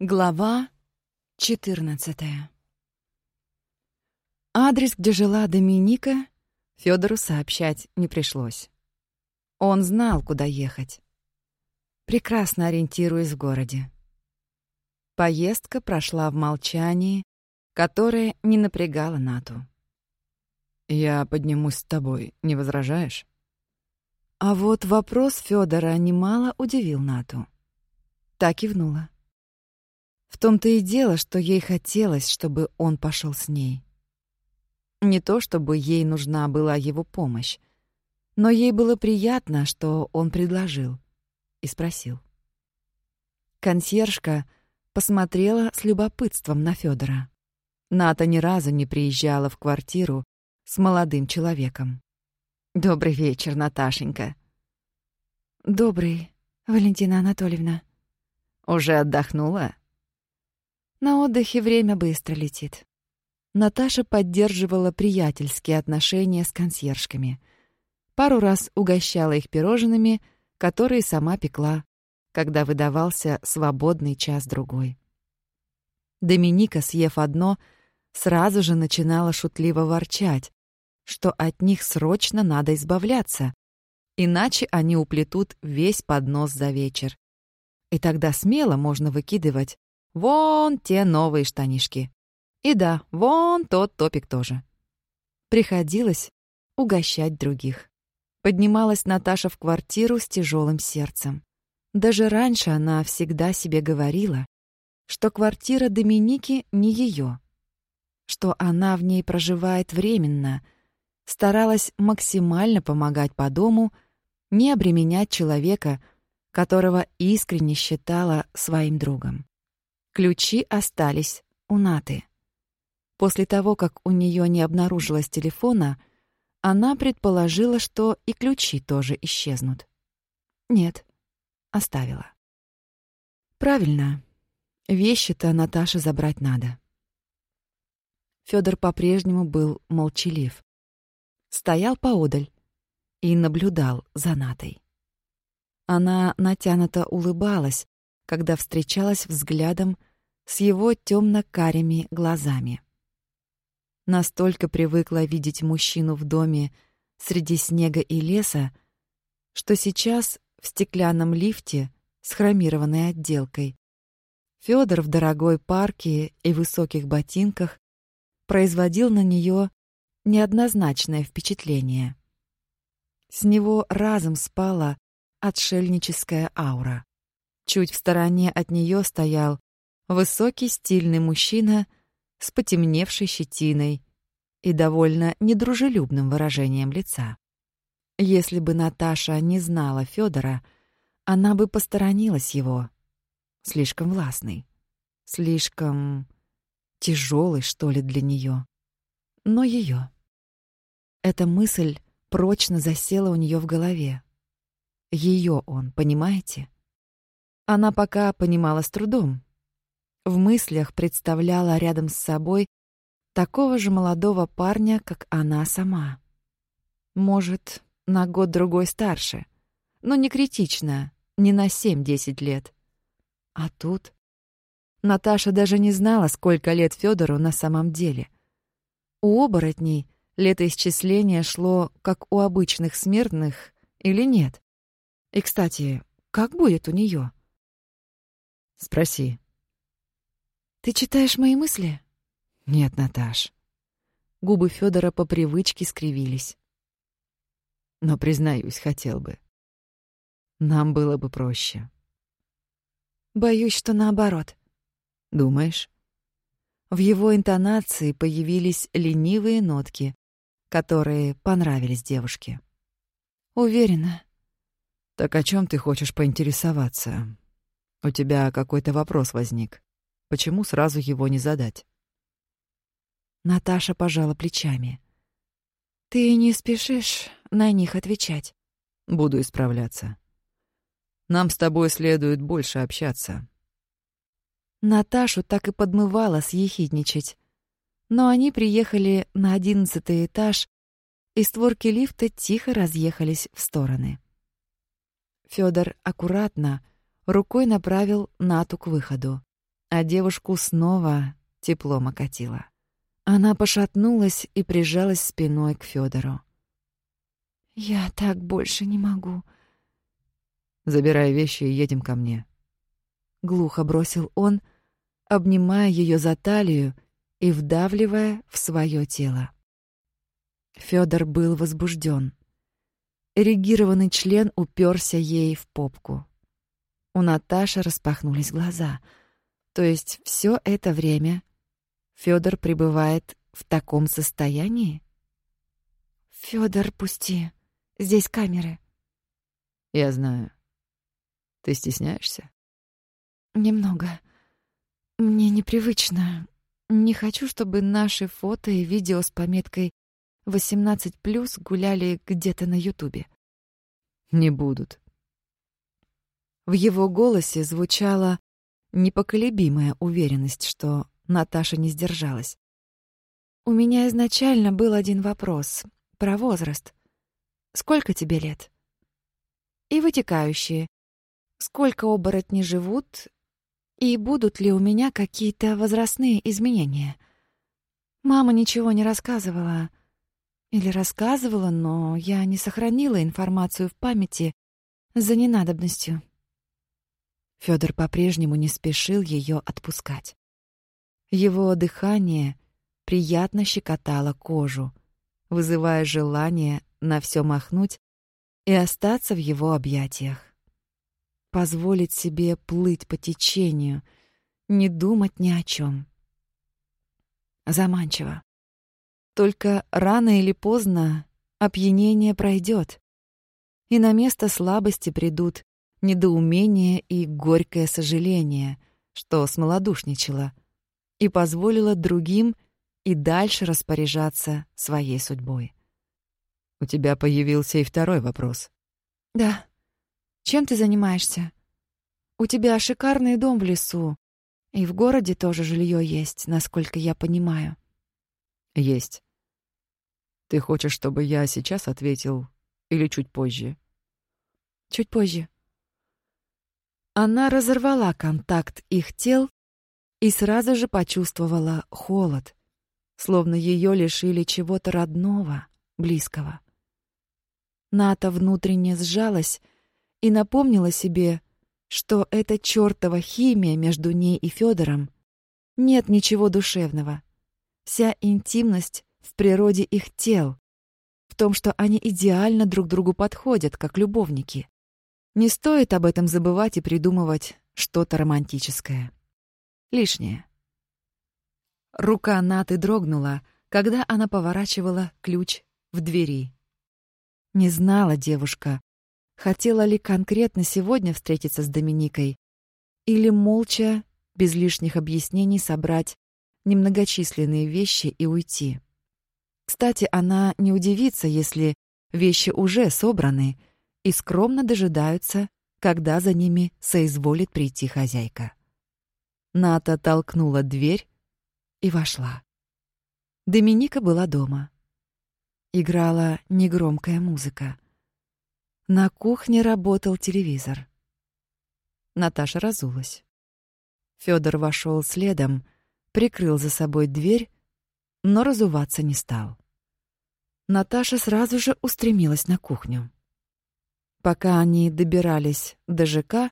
Глава 14 Адрес, где жила Доминика, Федору сообщать не пришлось. Он знал, куда ехать. Прекрасно ориентируясь в городе. Поездка прошла в молчании, которое не напрягало Нату. «Я поднимусь с тобой, не возражаешь?» А вот вопрос Федора немало удивил Нату. Так и внула. В том-то и дело, что ей хотелось, чтобы он пошел с ней. Не то чтобы ей нужна была его помощь, но ей было приятно, что он предложил и спросил. Консьержка посмотрела с любопытством на Федора. Ната ни разу не приезжала в квартиру с молодым человеком. «Добрый вечер, Наташенька». «Добрый, Валентина Анатольевна». «Уже отдохнула?» На отдыхе время быстро летит. Наташа поддерживала приятельские отношения с консьержками. Пару раз угощала их пирожными, которые сама пекла, когда выдавался свободный час-другой. Доминика, съев одно, сразу же начинала шутливо ворчать, что от них срочно надо избавляться, иначе они уплетут весь поднос за вечер. И тогда смело можно выкидывать Вон те новые штанишки. И да, вон тот топик тоже. Приходилось угощать других. Поднималась Наташа в квартиру с тяжелым сердцем. Даже раньше она всегда себе говорила, что квартира Доминики не ее, что она в ней проживает временно, старалась максимально помогать по дому, не обременять человека, которого искренне считала своим другом. Ключи остались у Наты. После того, как у нее не обнаружилось телефона, она предположила, что и ключи тоже исчезнут. Нет, оставила. Правильно. Вещи-то Наташе забрать надо. Федор по-прежнему был молчалив. Стоял поодаль и наблюдал за Натой. Она натянуто улыбалась, когда встречалась взглядом с его темно-карими глазами. Настолько привыкла видеть мужчину в доме среди снега и леса, что сейчас в стеклянном лифте с хромированной отделкой Федор в дорогой парке и высоких ботинках производил на нее неоднозначное впечатление. С него разом спала отшельническая аура. Чуть в стороне от нее стоял Высокий, стильный мужчина с потемневшей щетиной и довольно недружелюбным выражением лица. Если бы Наташа не знала Федора, она бы посторонилась его. Слишком властный, слишком тяжелый, что ли, для нее. Но ее. Эта мысль прочно засела у нее в голове. Ее он, понимаете? Она пока понимала с трудом, в мыслях представляла рядом с собой такого же молодого парня, как она сама. Может, на год-другой старше, но не критично, не на семь-десять лет. А тут... Наташа даже не знала, сколько лет Федору на самом деле. У оборотней летоисчисление шло, как у обычных смертных, или нет? И, кстати, как будет у нее? «Спроси», ты читаешь мои мысли? Нет, Наташ. Губы Федора по привычке скривились. Но признаюсь, хотел бы. Нам было бы проще. Боюсь, что наоборот. Думаешь? В его интонации появились ленивые нотки, которые понравились девушке. Уверена. Так о чем ты хочешь поинтересоваться? У тебя какой-то вопрос возник. Почему сразу его не задать? Наташа пожала плечами. Ты не спешишь на них отвечать. Буду исправляться. Нам с тобой следует больше общаться. Наташу так и подмывало съехидничать. Но они приехали на одиннадцатый этаж, и створки лифта тихо разъехались в стороны. Фёдор аккуратно рукой направил Нату к выходу. А девушку снова теплом окатило. Она пошатнулась и прижалась спиной к Федору. «Я так больше не могу». «Забирай вещи и едем ко мне». Глухо бросил он, обнимая ее за талию и вдавливая в свое тело. Федор был возбужден. Эрегированный член уперся ей в попку. У Наташи распахнулись глаза. То есть все это время Федор пребывает в таком состоянии? Федор, пусти. Здесь камеры. Я знаю. Ты стесняешься? Немного. Мне непривычно. Не хочу, чтобы наши фото и видео с пометкой 18+, гуляли где-то на Ютубе. Не будут. В его голосе звучала непоколебимая уверенность, что Наташа не сдержалась. У меня изначально был один вопрос про возраст. Сколько тебе лет? И вытекающие. Сколько оборотни живут и будут ли у меня какие-то возрастные изменения? Мама ничего не рассказывала. Или рассказывала, но я не сохранила информацию в памяти за ненадобностью. Фёдор по-прежнему не спешил её отпускать. Его дыхание приятно щекотало кожу, вызывая желание на всё махнуть и остаться в его объятиях позволить себе плыть по течению, не думать ни о чем. Заманчиво. Только рано или поздно опьянение пройдет, и на место слабости придут недоумение и горькое сожаление, что смолодушничала, и позволила другим и дальше распоряжаться своей судьбой. У тебя появился и второй вопрос. Да. Чем ты занимаешься? У тебя шикарный дом в лесу. И в городе тоже жилье есть, насколько я понимаю. Есть. Ты хочешь, чтобы я сейчас ответил или чуть позже? Чуть позже. Она разорвала контакт их тел и сразу же почувствовала холод, словно ее лишили чего-то родного, близкого. Ната внутренне сжалась и напомнила себе, что эта чёртова химия между ней и Федором нет ничего душевного. Вся интимность в природе их тел, в том, что они идеально друг другу подходят, как любовники. Не стоит об этом забывать и придумывать что-то романтическое. Лишнее. Рука Наты дрогнула, когда она поворачивала ключ в двери. Не знала девушка, хотела ли конкретно сегодня встретиться с Доминикой или молча, без лишних объяснений, собрать немногочисленные вещи и уйти. Кстати, она не удивится, если вещи уже собраны и скромно дожидаются, когда за ними соизволит прийти хозяйка. Ната толкнула дверь и вошла. Доминика была дома. Играла негромкая музыка. На кухне работал телевизор. Наташа разулась. Фёдор вошёл следом, прикрыл за собой дверь, но разуваться не стал. Наташа сразу же устремилась на кухню. Пока они добирались до ЖК,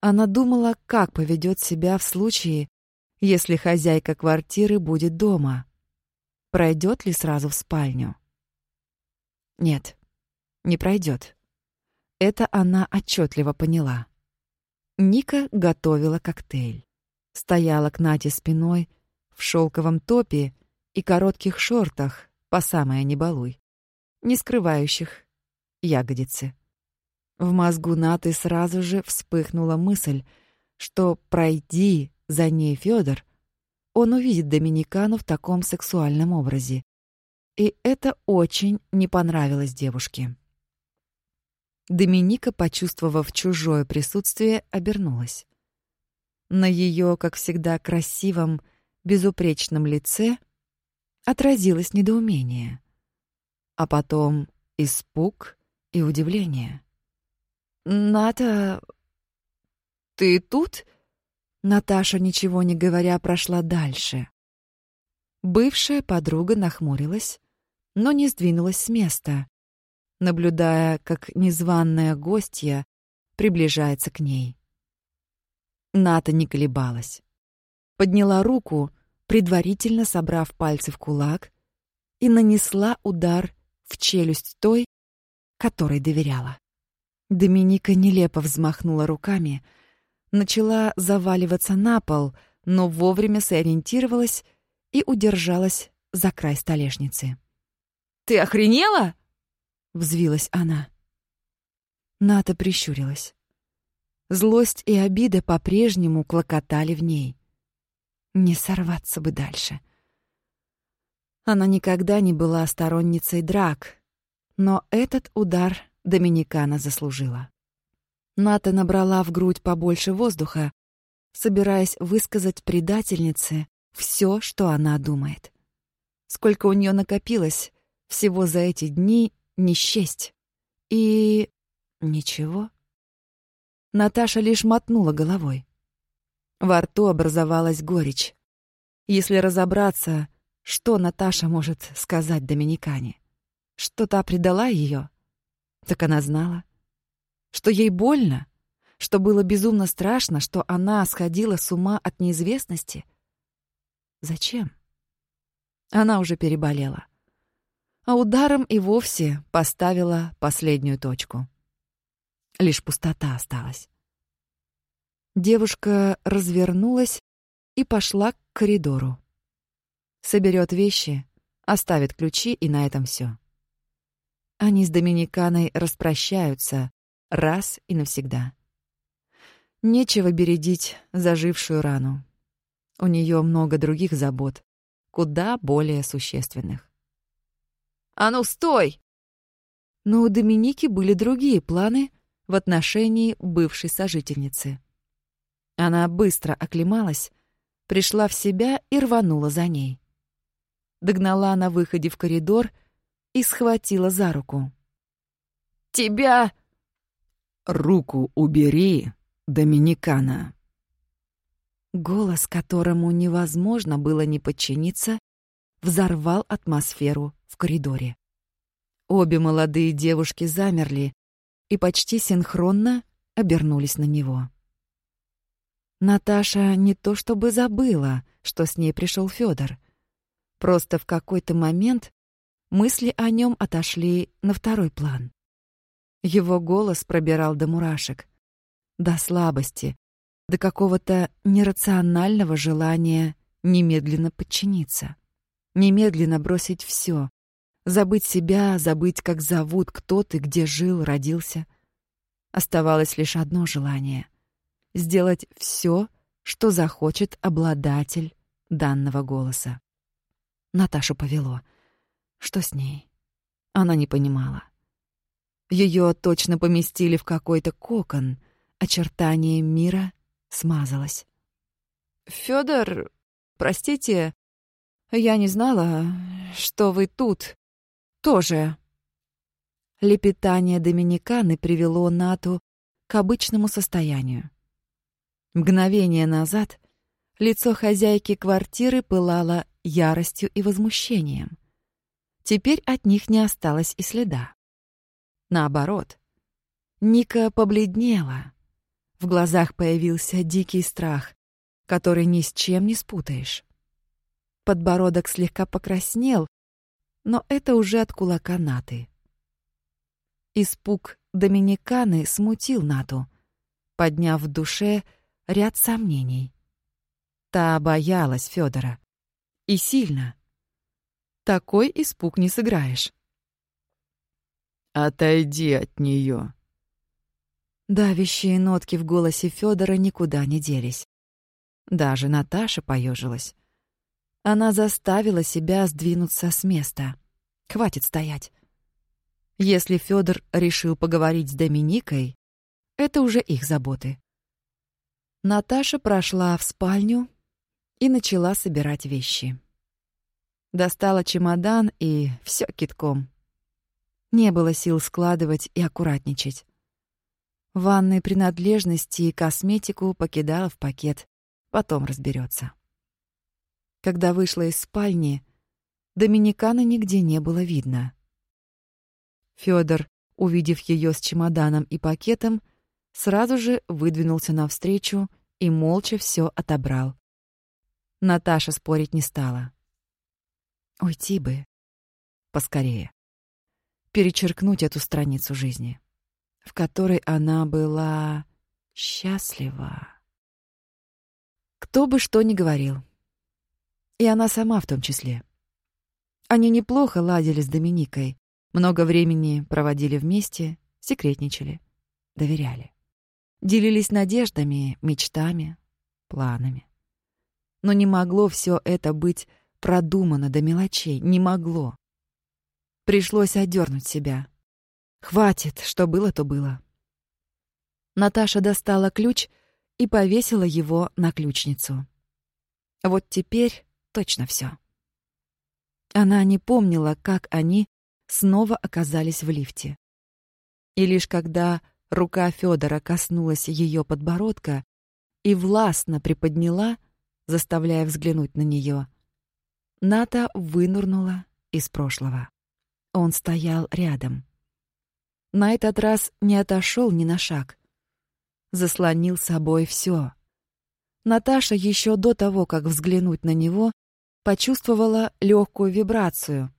она думала, как поведёт себя в случае, если хозяйка квартиры будет дома. Пройдёт ли сразу в спальню? Нет, не пройдёт. Это она отчетливо поняла. Ника готовила коктейль. Стояла к Нате спиной в шелковом топе и коротких шортах, по самое не балуй, не скрывающих ягодицы. В мозгу Наты сразу же вспыхнула мысль, что пройди за ней Федор, он увидит Доминикану в таком сексуальном образе. И это очень не понравилось девушке. Доминика, почувствовав чужое присутствие, обернулась. На ее, как всегда, красивом, безупречном лице отразилось недоумение, а потом испуг и удивление. «Ната, ты тут?» Наташа, ничего не говоря, прошла дальше. Бывшая подруга нахмурилась, но не сдвинулась с места, наблюдая, как незваная гостья приближается к ней. Ната не колебалась. Подняла руку, предварительно собрав пальцы в кулак, и нанесла удар в челюсть той, которой доверяла. Доминика нелепо взмахнула руками, начала заваливаться на пол, но вовремя сориентировалась и удержалась за край столешницы. «Ты охренела?» — взвилась она. Ната прищурилась. Злость и обида по-прежнему клокотали в ней. Не сорваться бы дальше. Она никогда не была сторонницей драк, но этот удар Доминикана заслужила. Ната набрала в грудь побольше воздуха, собираясь высказать предательнице все, что она думает. Сколько у нее накопилось всего за эти дни не счесть. И... ничего. Наташа лишь мотнула головой. Во рту образовалась горечь. Если разобраться, что Наташа может сказать Доминикане? Что та предала ее? Так она знала. Что ей больно? Что было безумно страшно, что она сходила с ума от неизвестности? Зачем? Она уже переболела. А ударом и вовсе поставила последнюю точку. Лишь пустота осталась. Девушка развернулась и пошла к коридору. Соберет вещи, оставит ключи, и на этом все. Они с Доминиканой распрощаются раз и навсегда. Нечего бередить зажившую рану. У нее много других забот, куда более существенных. «А ну, стой!» Но у Доминики были другие планы в отношении бывшей сожительницы. Она быстро оклемалась, пришла в себя и рванула за ней. Догнала на выходе в коридор и схватила за руку. «Тебя...» «Руку убери, Доминикана!» Голос, которому невозможно было не подчиниться, взорвал атмосферу в коридоре. Обе молодые девушки замерли и почти синхронно обернулись на него. Наташа не то чтобы забыла, что с ней пришел Федор. Просто в какой-то момент мысли о нем отошли на второй план. Его голос пробирал до мурашек, до слабости, до какого-то нерационального желания немедленно подчиниться, немедленно бросить все, забыть себя, забыть, как зовут, кто ты, где жил, родился. Оставалось лишь одно желание — сделать все, что захочет обладатель данного голоса. Наташу повело. Что с ней? Она не понимала. Ее точно поместили в какой-то кокон, очертание мира смазалось. Федор, простите, я не знала, что вы тут тоже. Лепетание Доминиканы привело Нату к обычному состоянию. Мгновение назад лицо хозяйки квартиры пылало яростью и возмущением. Теперь от них не осталось и следа. Наоборот, Ника побледнела. В глазах появился дикий страх, который ни с чем не спутаешь. Подбородок слегка покраснел, но это уже от кулака Наты. Испуг Доминиканы смутил Нату, подняв в душе ряд сомнений. Та боялась Федора. И сильно. Такой испуг не сыграешь. «Отойди от нее. Давящие нотки в голосе Федора никуда не делись. Даже Наташа поежилась. Она заставила себя сдвинуться с места. Хватит стоять. Если Федор решил поговорить с Доминикой, это уже их заботы. Наташа прошла в спальню и начала собирать вещи. Достала чемодан и все китком. Не было сил складывать и аккуратничать. Ванные принадлежности и косметику покидала в пакет, Потом разберется. Когда вышла из спальни, Доминикана нигде не было видно. Фёдор, увидев её с чемоданом и пакетом, сразу же выдвинулся навстречу и молча всё отобрал. Наташа спорить не стала. Уйти бы. Поскорее. Перечеркнуть эту страницу жизни, в которой она была счастлива. Кто бы что ни говорил. И она сама в том числе. Они неплохо ладили с Доминикой, много времени проводили вместе, секретничали, доверяли. Делились надеждами, мечтами, планами. Но не могло все это быть продумано до мелочей, не могло. Пришлось одернуть себя. Хватит, что было, то было. Наташа достала ключ и повесила его на ключницу. Вот теперь точно все. Она не помнила, как они снова оказались в лифте. И лишь когда рука Федора коснулась ее подбородка и властно приподняла, заставляя взглянуть на нее, Ната вынурнула из прошлого. Он стоял рядом. На этот раз не отошел ни на шаг. Заслонил собой все. Наташа еще до того, как взглянуть на него, почувствовала легкую вибрацию,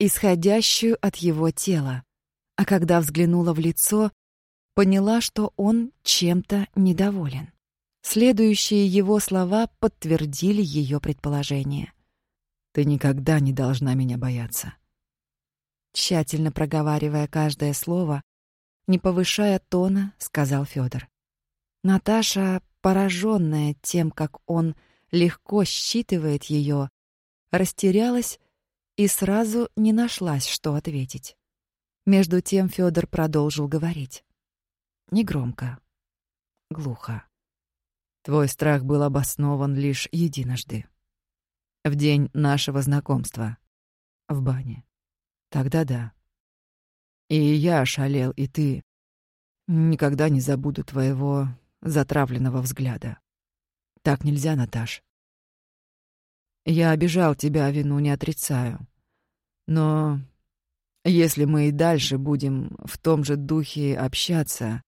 исходящую от его тела. А когда взглянула в лицо, поняла, что он чем-то недоволен. Следующие его слова подтвердили ее предположение. «Ты никогда не должна меня бояться». Тщательно проговаривая каждое слово, не повышая тона, сказал Федор. Наташа, пораженная тем, как он легко считывает ее, растерялась и сразу не нашлась, что ответить. Между тем Федор продолжил говорить. Негромко, глухо. Твой страх был обоснован лишь единожды. В день нашего знакомства. В бане. Тогда да. И я ошалел, и ты. Никогда не забуду твоего затравленного взгляда. Так нельзя, Наташ. Я обижал тебя, вину не отрицаю. Но если мы и дальше будем в том же духе общаться,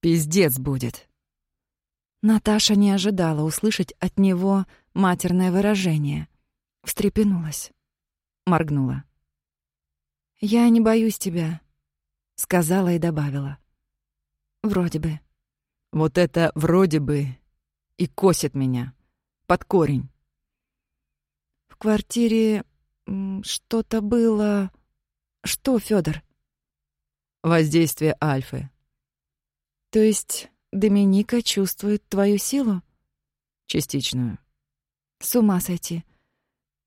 пиздец будет. Наташа не ожидала услышать от него матерное выражение. Встрепенулась. Моргнула. «Я не боюсь тебя», — сказала и добавила. «Вроде бы». Вот это «вроде бы» и косит меня. Под корень. В квартире что-то было... Что, Фёдор? Воздействие альфы. То есть Доминика чувствует твою силу? Частичную. С ума сойти.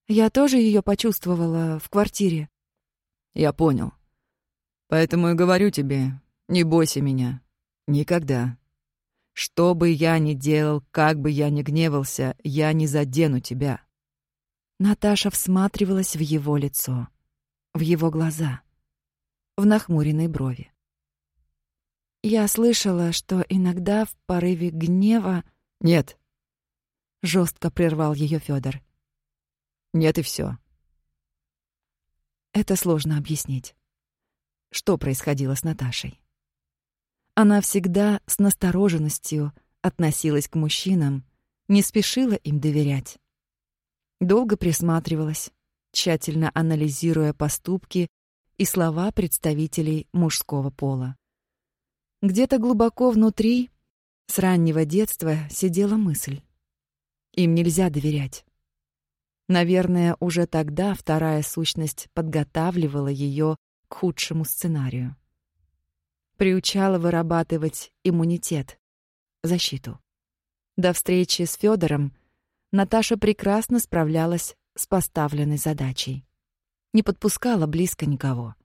Я тоже ее почувствовала в квартире. Я понял. Поэтому и говорю тебе, не бойся меня. Никогда. Что бы я ни делал, как бы я ни гневался, я не задену тебя. Наташа всматривалась в его лицо, в его глаза, в нахмуренные брови. Я слышала, что иногда в порыве гнева... Нет. Жестко прервал ее Федор. Нет и все. Это сложно объяснить. Что происходило с Наташей? Она всегда с настороженностью относилась к мужчинам, не спешила им доверять. Долго присматривалась, тщательно анализируя поступки и слова представителей мужского пола. Где-то глубоко внутри, с раннего детства, сидела мысль. Им нельзя доверять. Наверное, уже тогда вторая сущность подготавливала ее к худшему сценарию приучала вырабатывать иммунитет, защиту. До встречи с Федором Наташа прекрасно справлялась с поставленной задачей. Не подпускала близко никого.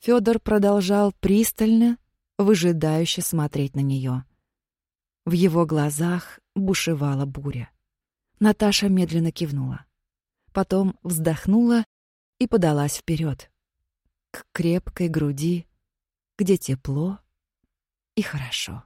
Федор продолжал пристально, выжидающе смотреть на нее. В его глазах бушевала буря. Наташа медленно кивнула. Потом вздохнула и подалась вперед к крепкой груди где тепло и хорошо.